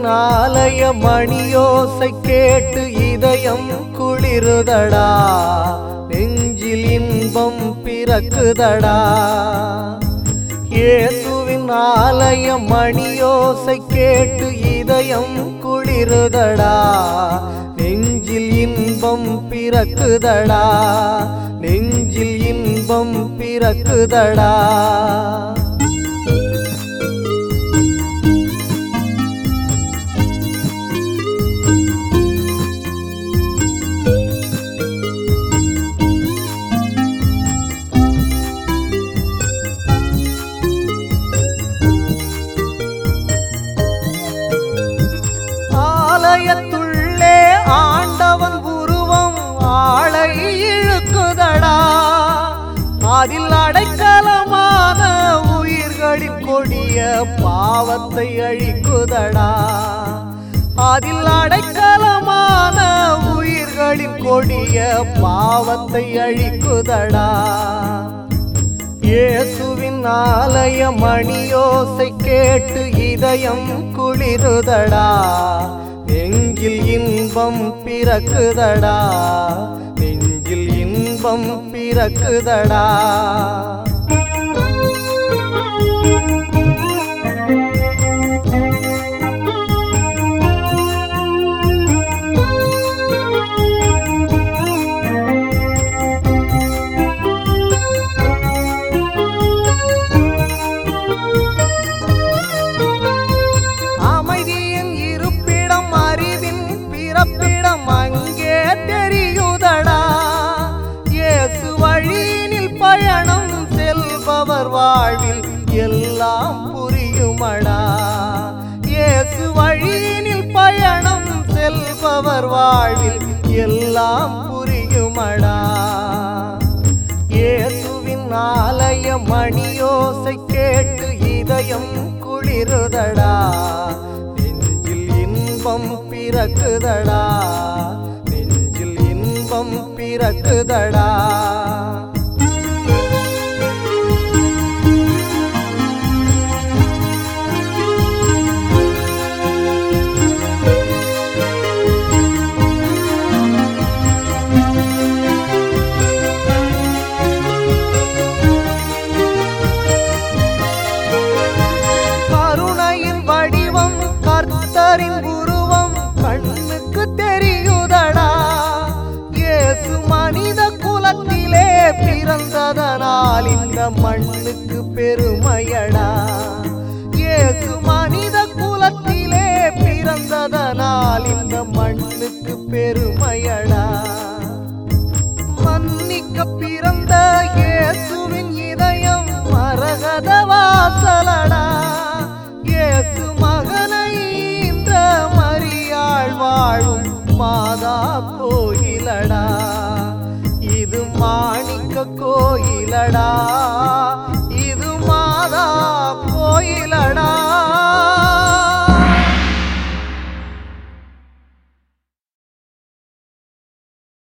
இயேசுவின் ஆலய மணியோசை கேட்டு இதயம் குளிருதடா. நெஞ்சில் இன்பம் பிறக்குதடா. இயேசுவின் ஆலய மணியோசை கேட்டு இதயம் குளிருதடா. நெஞ்சில் இன்பம் பிறக்குதடா. நெஞ்சில் இன்பம் பிறக்குதடா. ஆளை இழுக்குதடா. அதில் அடைக்கலமான உயிர்களின் கொடிய பாவத்தை அழிக்குதடா. அதில் அடைக்கலமான உயிர்களின் கொடிய பாவத்தை அழிக்குதடா. இயேசுவின் ஆலய மணியோசை கேட்டு இதயம் குளிருதடா. இன்பம் பிறக்குதடா. நெஞ்சில் இன்பம் பிறக்குதடா. எல்லாம் புரியுமடா. இயேசு வழியினில் பயணம் செல்பவர் வாழ்வில் எல்லாம் புரியுமடா. இயேசுவின் ஆலய மணியோசை கேட்டு இதயம் குளிருதடா. நெஞ்சில் இன்பம் பிறக்குதடா. நெஞ்சில் இன்பம் பிறக்குதடா. கண்ணுக்கு தெரியுதடா. இயேசு மனித குலத்திலே பிறந்ததனால் இந்த மண்ணுக்கு பெருமையடா. இயேசு மனித வாழும் மாதா கோயிலடா. இது மாணிக்க கோயிலடா.